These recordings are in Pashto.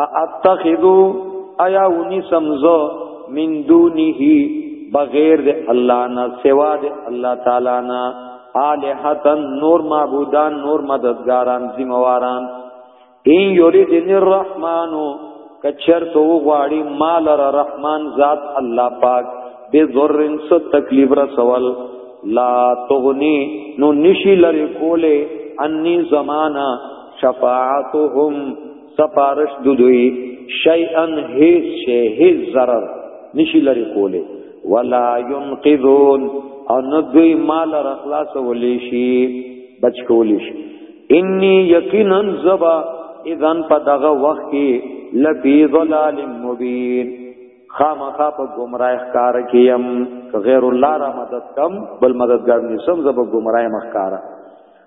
اتخذو ایا ونی سمزو من دونه بغیر د الله نه سوا د الله تعالی نه الہتن نور معبودان نور مددگاران ذمہواران ان یریدن الرحمن کچر تو غواړي مال را رحمان ذات الله پاک به ذرن سو تکلیف رسول لا تغنی نو نشی لری کوله انی زمانہ شفاعتهم سپارش د دوی شیئا هیڅ شی هیڅ zarar نشي لري کوله ولا ينقذون او نه دوی مال را خلاص ولې شي بچ کولې شي انی یقینا زبا اذن په دغه وخت کې لفی ظلال مبین خامخا په گمراه ښکار کیم غیر الله را مدد کم بل مددگار نسم زب گمراه مخکارا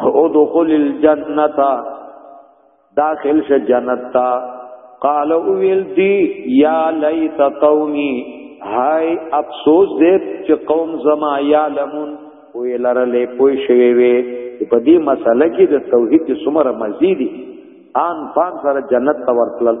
او دخل الجنت داخل ش جنت تا قال اویل دی یا لیت قومی های افسوس دې چې قوم زما یا لمون وی لرلې پوي شوی وي په دې مسله کې د توحید څومره مزيدي آن پان سره جنت ته ورتلل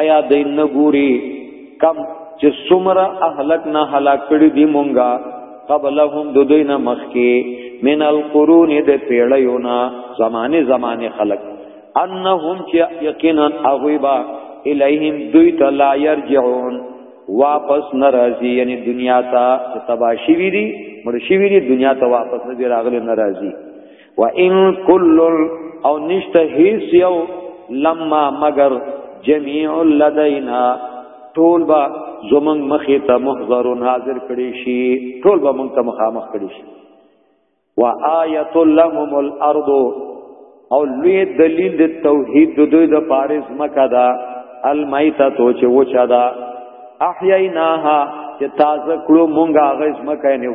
آیا دین نه ګوري کم چې سمره اهلک نه هلاک کړي دي مونږه قبلهم د دوی نه مخکي من القرون د پیړیونا زمانه زمانه خلق انهم چې یقینا اغویبا الیهم دوی ته لا یرجعون واپس ناراضی یعنی دنیا ته تباشی وی دي مرشی وی دي دنیا ته واپس نه دی راغلی ناراضی و ان کل او نشته هیڅ یو لما مگر جميع لدینا ټول با زمنګ مخې ته محضرون حاضر کړي شي ټول به مونږ ته مخامخ کړي شي وآیت لهم الارض او لوی دلیل د توحید د دوی د پارس مکه دا المیتا تو چې وچا دا احییناها چې تازه کړو مونږه غیظ مکه نه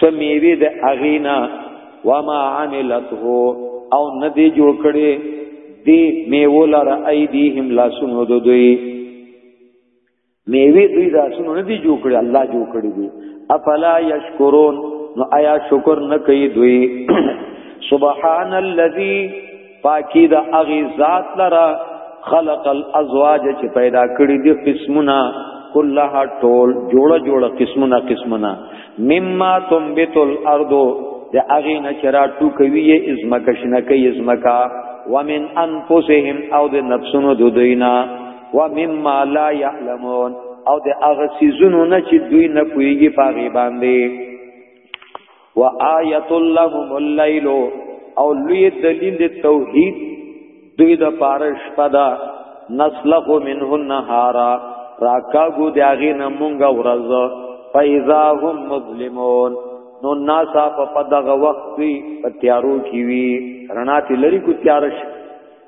سمیوی د اغینا وما عملته او ندی جوړ کړي دی میوه لر ایدیهم لاسونو دو دوی میوه دوی لاسونو ندی جوړ کړي الله جوړ کړي دی افلا یشکرون نو آیا شکر نه کوي دوی سبحان الذی پاکی د اغي ذات لرا خلق الازواج چې پیدا کړی دی قسمونه کلها ټول جوړه جوړه قسمونه قسمونه مما تنبت الارض د اغي نشرا ټو کوي ازما کشنه کوي ازما کا ومن انفسهم او د نفسونو د دوینا ومما لا يعلمون او د اغه سيزونو نه چې دوی نه پويږي پاغي باندې وآیت لهم اللیل او لوی دلیل توحید دوی د پاره شپه ده نسلخ منه النهار راکاګو د هغه نه مونږه ورځ فاذا هم مظلمون نو ناسا په دغه وخت کې په تیارو کې وي رڼا تلری کو تیارش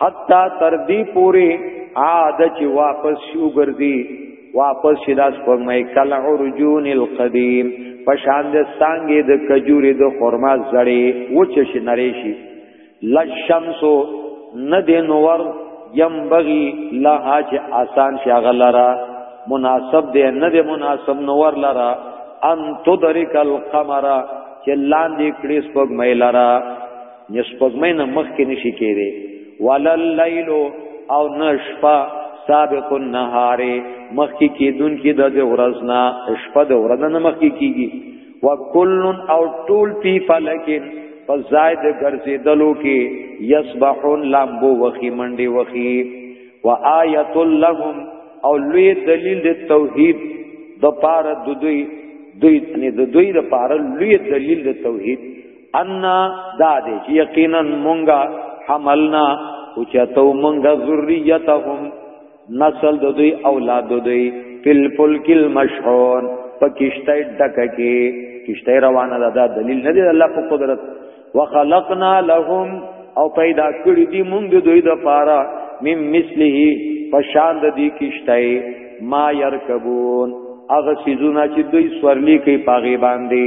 حتا تر دې پوري عاد چې واپس شو ګرځي واپس شي داس په مې کل عرجون القدیم پشان د سانګې د کجوري د خرما زړې وچ شي نری شي لشمس ند نور ينبغي لها چې آسان شي غلرا مناسب دی نه دی مناسب نور لرا ان تدرک القمر چې لاندې کړي سپوږمۍ لرا نه سپګمې نه مخ کې نشي کېره ولل لیل او نشفا سابق النهار مخ کې کېدون کې د ورځنا شپه د ورځ نه مخ کې کېږي وکل او طول فی فلکن پس زائد گرزی دلو کی یسبحون لامبو وخی منڈی وخی و آیت لهم او لوی دلیل دی توحید د پار د دوی دوی یعنی د دوی د پار لوی دلیل د توحید ان دا دې چې یقینا مونږه حملنا او چتو مونږه ذریتهم نسل د دوی اولاد د دوی فل فلکل مشحون په کشته ډکه کې کشته روانه ده دا دلیل نه دی الله په قدرت وخلقنا لهم او پیدا کړی دی مونږ د دوی د پاره مم مثله پشان د دې کشته ما يرکبون اغه سيزونه چې دوی سورلی کوي پاغي باندې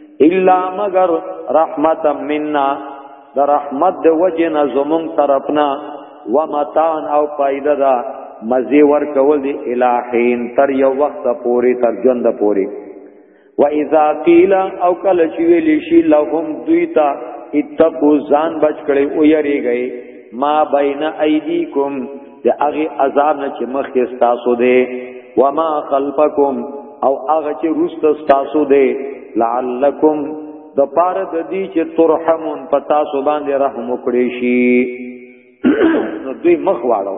الا مگر رحمت منا د رحمت د وجه نه زمون طرفنا ومتان او پایده دا مزی ور کول دی الہین تر یو وخت پوری تر ژوند پوری و اذا قیل او کل شویل شی لهم دویتا اتقو ځان بچ کړي او یری گئی ما بین ایدیکم د هغه عذاب نه چې مخکې تاسو دی وما خلفکم او هغه چې روست تاسو دی لعلکم د پاره د دې چې ترحمون پتا سو باندې رحم وکړي شي نو دوی مخ واړو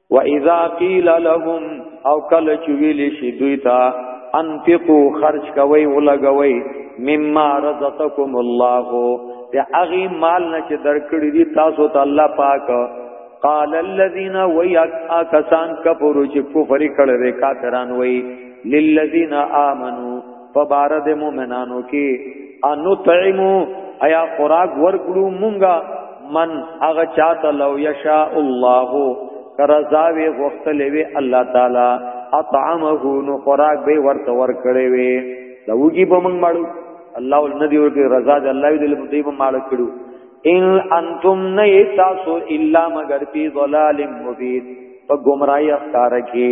واذا قيل لهم او کله چې ویل شي دوی ته انفقوا خرج کوي ولګوي مما رزقكم الله ته اغي مال نه چې درکړي دي تاسو ته الله پاک قال الذين ويا کسان کفروا چې کفر کړي کافران وي للذين امنوا په بار د مؤمنانو کې انو تعمو ایا خوراک ورکړو مونږه من هغه چاته لو یشا الله کرزاوی غختلې وی الله تعالی اطعمه نو خوراک به ورته ورکړې وی دا وګي به مونږ مړو الله ول ندی ورته رضا د الله دې په دې به مړ کړو ان انتم نه تاسو الا مگر فی ضلال مبین په گمراهی اختار کې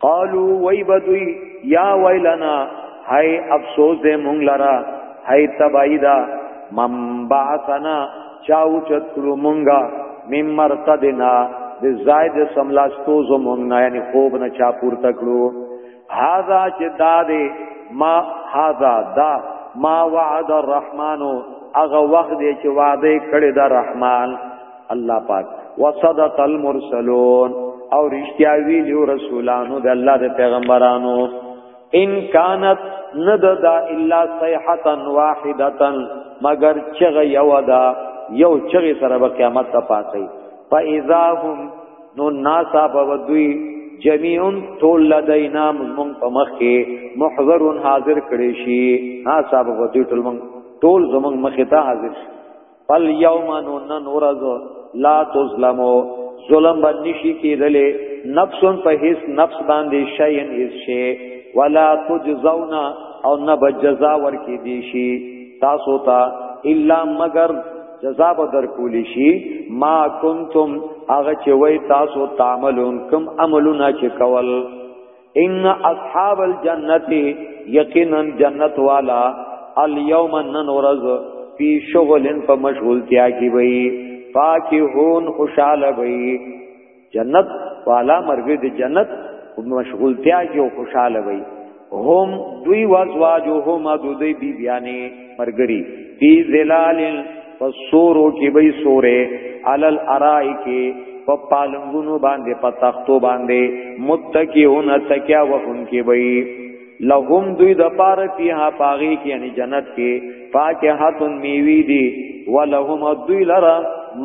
قالو وای بدوی یا ویلنا هاي افسوس دې مونږ لرا هاي تبعیدا مم بعثنا چاو چت کړو مونږه مم مرتدنا د زائد سملاستو زمونږ نه یعنی خوب نه چا پورته کړو هاذا چې دا دې ما هاذا دا ما وعد الرحمن هغه وخت دی چې وعده کړی د رحمان الله پاک وصدق المرسلون او رشتیا ویلو رسولانو د الله د پیغمبرانو ان کانت نددا الا صیحه واحده مگر چغه یو دا یو چغه سره به قیامت ته پاتې فاذا هم نو ناسا بودوی جميعن تول لدینا مون په مخ کې محضرون حاضر کړي شي ها صاحب ودی ټول مون ټول زمون مخ ته حاضر شي فل یوم نن ورځ لا تظلمو ظلم باندې نشي کېدلې نفس په هیڅ نفس باندې شي ان هیڅ شي ولا تجزون او نه به جزا ورکې دي شي تاسو ته الا مگر جزا به درکول شي ما کنتم هغه چې وای تاسو تعملون کم عملونه چې کول ان اصحاب الجنت یقینا جنت والا الیوم ننورز فی شغل په مشغولتیا کې وي فاکهون خوشاله وي جنت والا مرګ دی جنت مشغولتیا کې او خوشاله وي هم دوی وازواجو هم دو دوی بی بیانی مرګری فی ظلال فسورو کی بی سوره علل ارائی کی په پالنګونو باندې په تختو باندې متکیون تکیا وهن کی بی لهم دوی د پاره فیها پاغي کې یعنی جنت کې فاکهاتن میوی دی ولهم دوی لرا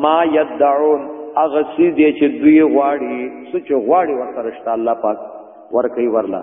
ما یدعون اغسی دی چې دوی غواړي سچ غواړي ورته رشتہ الله پاک ورکی ورلا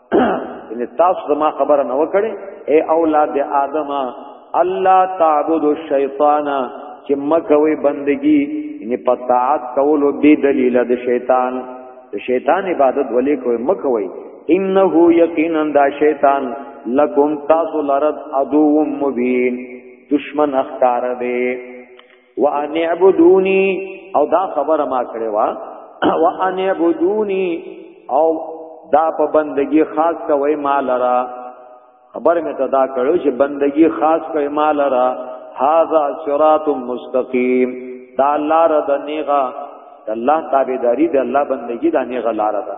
ان تاسو زما خبره نه وکړي اے اولاد آدم الله تعبد الشیطان چې مکوي بندگی ان پتاعت کولو دی دلیل د شیطان د شیطان عبادت ولې کوي مکوي انه یقینا دا شیطان لکم تاسو لرد عدو مبین دشمن اخکار دی وان اعبدوني او دا خبره ما کړې وا وان اعبدوني او دا په بندگی خاص کوي مال را خبر مې ته دا کړو چې بندگی خاص کوي مال را هاذا صراط مستقیم دا لار د نیغه د الله تابعداري د الله بندگی د نیغه لار ده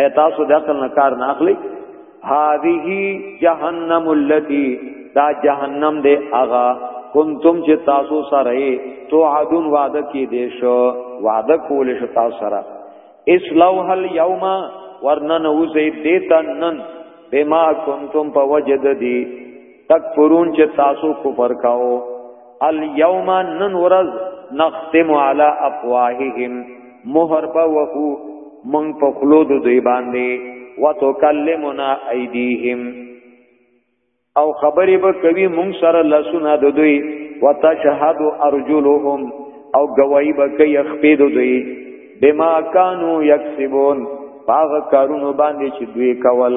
ایا تاسو د عقل نه کار نه اخلي هذه جهنم التي دا جهنم دې اغا کنتم چې تاسو سره تو عدن وعده کې دې شو وعده کول شو تاسو سره اسلوه اليوم ورنن وزي دیتا نن بما کنتم په وجد دی تکفرون چې تاسو کفر کاو الیوم نن ورځ نختم علی افواههم مہر په وکو مونږ په خلود دوی باندې وتکلمنا ایدیهم او خبرې به کوي مونږ سره لسونه د دوی وتشهد ارجلهم او گواہی به کوي خپې د دوی بما کانوا یکسبون باغ کارونو باندې چې دوی کول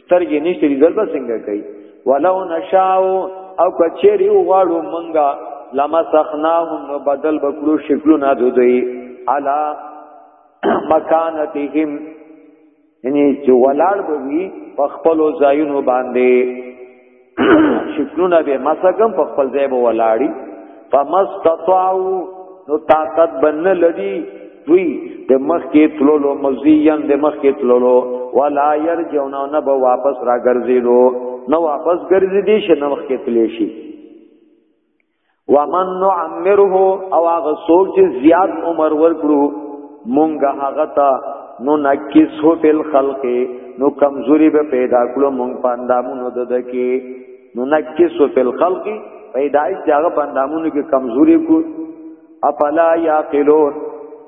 سترګې نشته دي ځل به څنګه کوي ولو نشاو او کچری وغړو منګه لما سخناهم نو بدل بکلو شکلونه دودي علا مکانتهم یعنی چې ولاړ به وي په خپل ځایونو باندې شکلونه به مسکم په خپل ځای به ولاړی فمستطاعو نو طاقت بن لدی دوی د مخ کې تلولو مزین د مخ کې تلولو ولا يرجون نه به واپس را ګرځیدو نو واپس ګرځې دي شي نو مخ کې تلې شي ومن نعمره او هغه څوک چې زیات عمر ورکړو مونږه هغه ته نو نکیس هو بل خلق نو کمزوري به پیدا کړو مونږ پاندامونو د دکی نو نکیس هو بل خلق پیدایش دغه پاندامونو کې کمزوري کو افلا یاقلون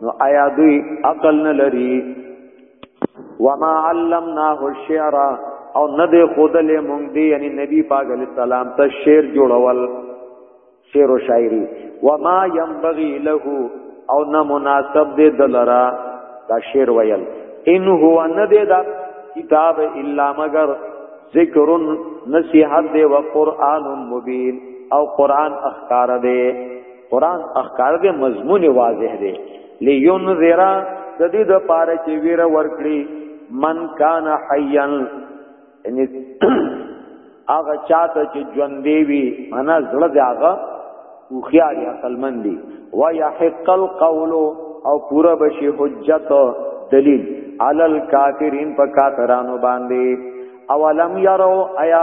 نو آیا دوی عقل نه لري وما علمناه الشعر او نه دی خودلې مونږ دی یعنی نبی پاک علی السلام ته شعر جوړول شعر او شاعری وما ينبغي له او نه مناسب دی دلرا دا شعر ویل ان هو نه دی دا کتاب الا مگر ذکر نصیحت دی و قران مبین او قران اخکار دی قران اخکار دی مضمون واضح دی لینذر د دې د پاره چې ویره ورکړي من کان حیا یعنی هغه چاته چې ژوند دی وی انا زړه دی هغه او خیال عقل مندي و یحق القول او پورا بشي حجت دلیل علل کافرین په کافرانو باندې اولم یرو ایا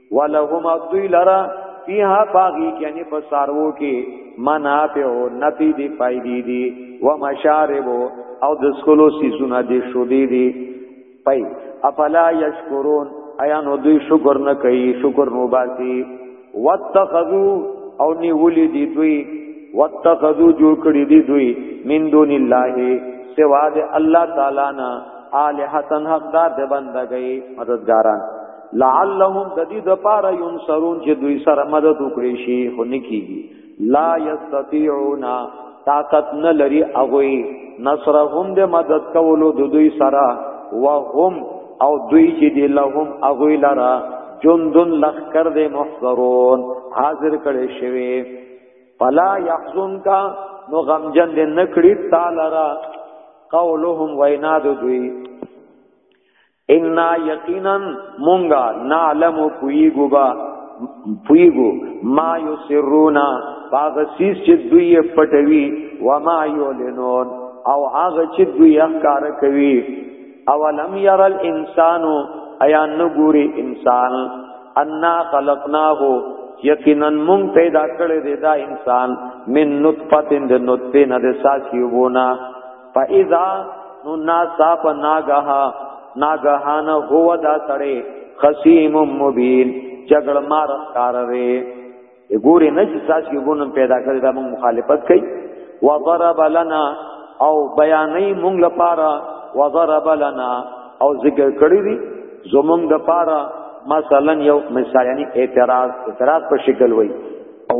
ولهم ابدی لرا فیها باغی یعنی په سارو کې منافع او نتی دی فائدې دی و مشارب او د سکلو سیزونه دی شودې دی پای افلا یشکرون ایا نو دوی شکر نه کوي شکر نو باسي واتخذو او نیولی دی دوی واتخذو جوړ کړی دی دوی من دون الله سوا د الله تعالی نه الہتن حقدار د بندګۍ مددګاران لعلهم د دې د پاره ينصرون چې دوی سره مدد وکړي شي خو نکېږي لا یستطيعون طاقت نه لري هغه نصرهم د مدد کولو د دوی سره وهم او دوی چې دی لهم هغه لرا جندن لخ کر دے محضرون حاضر کړي شوی فلا يحزن کا نو غمجن دې نکړي تعالی را قولهم وینا دوی ان یقینا مونږه نعلم پویګو با پویګو ما یسرونا باغ سیس چې دوی پټوي و ما یولنون او هغه چې دوی ښکار کوي اولم ير الانسان ایا نګوري انسان ان خلقناه یقینا مون پیدا کړی دی دا انسان من نطفه د نطفه نه د ساسیوبونه فاذا نو ناسا په ناګه ناګهان هو دا سړی خصیم مبین جګړ مار کار ری ګوري نه چې ساس کې ګونم پیدا کړی دا موږ مخالفت کوي وضرب لنا او بیانې موږ لپاره وضرب لنا او ذکر کړی دی زمونږ لپاره مثلا یو مثال یعنی اعتراض اعتراض په شکل وایي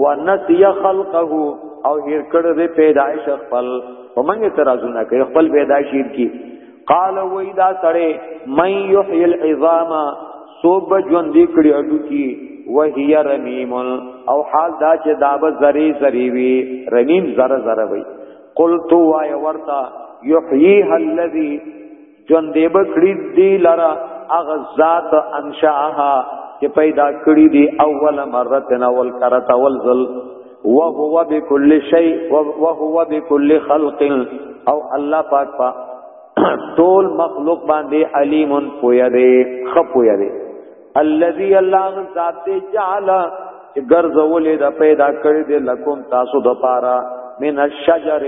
ونسي خلقه او هیر کړه د پیدایش خپل ومنګ ترازونه کوي خپل پیدایش هیر کی قال وای دا سره من یحیی العظام صوب ژوند کړي اډو کی وهي رمیم او حال دا چې دا به زری زری وی رمیم زره زره وی قلت وای ورتا یحییها الذی جون دی بکړی دی لرا اغه ذات انشاها چې پیدا کړی دی اول مرته اول کرتا اول ذل وهو بكل شيء وهو بكل خلق او الله پاک پا ټول مخلوق باندې علیم پویا دی خپویا دی الذي الله ذات جعل ګرځولې د پیدا کړی دی لکم تاسو د پاره من الشجر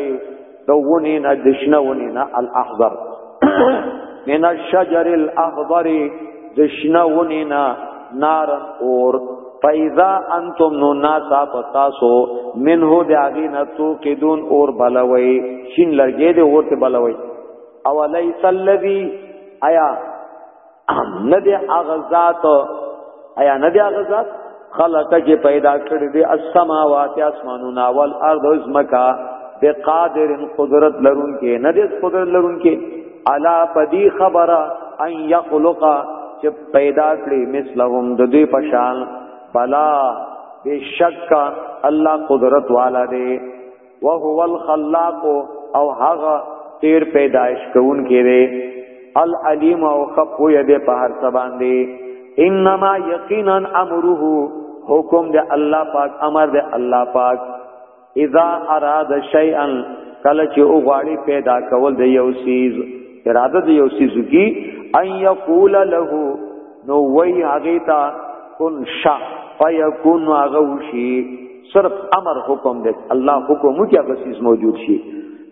دونی نه دشنه ونی نه الاخضر من الشجر الاخضر دشنه ونی نه نار اور فاذا انتم نو ناسا پتاسو منه د اغي نه تو کې دون اور بلوي شین لرګې د اور ته بلوي او ليس الذي آیا نه دی هغه ذات ایا نه دی هغه ذات خلق چې پیدا کړی دی السماوات اسمانونه او الارض ازمکا بقادر قدرت لرون کې نه دی قدرت لرون کې الا پدی خبره ان یخلق چې پیدا کړی مثلهم د دې پشان بلا بشک الله قدرت والا دی وهو الخلاق او هغه تیر پیدائش کون کې دی العلیم او خپو یې په هر څه باندې انما یقینا امره حکم د الله پاک امر د الله پاک اذا اراد شیئا کله چې او غاړي پیدا کول د یو سیز اراده د یو سیز کی ان یقول له نو وی هغه تا کن شا فیکون هغه شی صرف امر حکم دی الله حکم وکړي هغه چیز موجود شي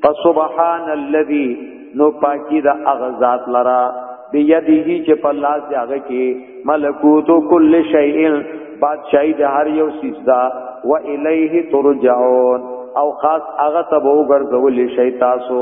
فسبحان الذي نو پاکی دا هغه ذات لرا بيدیه چې په لاس دی هغه کې ملکوت کل شیء بادشاہي د هر یو چیز دا و الیه ترجعون او خاص هغه ته وګرځول شي تاسو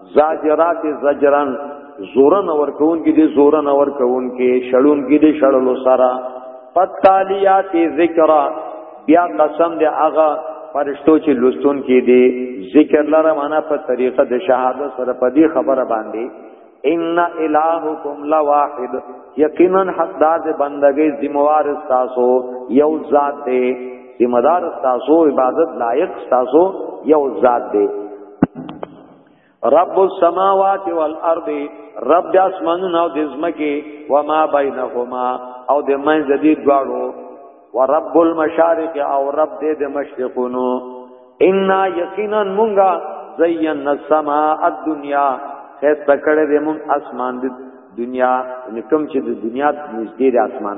زاجرات زجرن زورن اور کون کی دی زورن اور کون کی شړون کی دی شړلو سره پتالیات ذکر بیا قسم دی هغه فرشتو چې لستون کې دي ذکر لره معنا په طریقه د شهادت سره په دې خبره باندې ان الہکم لواحد یقینا حقدار د بندګۍ ذمہ وار تاسو یو ذات دی ذمہ دار تاسو عبادت لایق تاسو یو ذات دی رب السماوات والارض رب د اسمانونو او د زمکه و ما بینهما او د منځ د دې دواړو و رب المشارق او رب دې د مشرقونو ان یقینا مونږه زین السما الدنیا خیر تکړه دې مون اسمان د دنیا نکم چې د دنیا نږدې د اسمان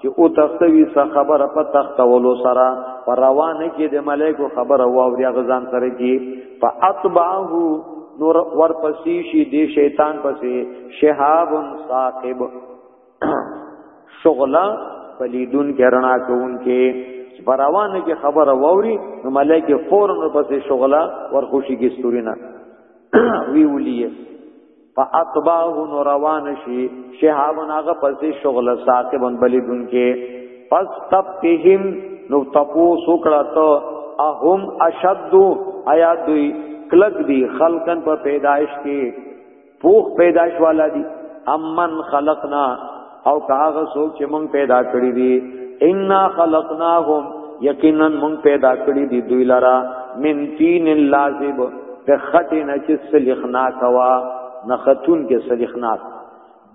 چې او تختوي څه خبره په تختولو سره پر روانه کې د ملائکو خبره او بیا غزان سره کې فاتبعه نور ورپسې شي د شیطان پسې شهاب ثاقب شغلا بلیدون کرنا کون کې پر روانه کې خبره ووري نو ملائکه فورن پسې شغلا ورخوشي کې ستوري نه وی ولي فاتباه نو روان شي شهابن هغه پسې شغل ساقبن بلی دن کې پس تفتهم نو تپو سوکړه ته اهم اشد ایا دوی کلک دی خلقن په پیدایش کې پوخ پیدایش والا دی امن خلقنا او که هغه څوک چې مونږ پیدا کړی دي ان خلقناهم یقینا مونږ پیدا کړی دي دوی لرا من تین لازب د خټین چې سلیخنا کوا نختون کې سلیخنا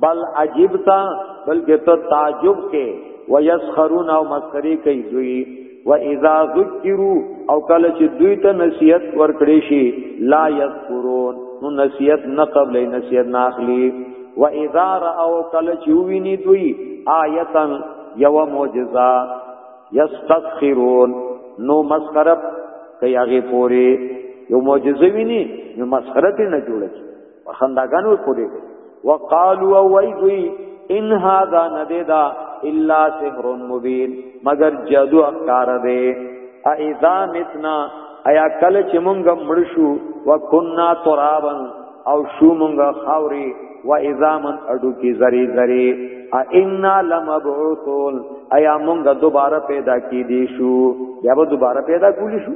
بل عجیب تا بلکې ته تعجب کې ويسخرون او مسخري کوي دوی و اذا ذکروا او کله چې دوی ته نصیحت ورکړې شي لا یذکرون نو نصیحت نه قبل نصیحت نه اخلي و اذا راو کله چې ویني دوی آیتا یو معجزه یستسخرون نو مسخره کوي هغه پوری یو معجزه ویني نو مسخره نه جوړه خنداګانو پوری وقالو او وای دوی ان هاذا ندیدا الا سحر مبین مگر جادو اکار دی اذا متنا ایا کل چې مونږه مړ شو وکنا ترابن او شو مونږه خاوري و اذا من اډو کی زری زری ا انا لمبعوثون ایا مونږه دوباره پیدا کی دی شو بیا به دوباره پیدا کولی شو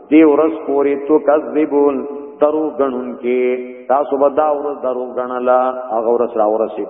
دی ورځ پوری تو کذبون درو غنون کې تاسو به دا ورځ درو غنلا هغه ورځ را ورسید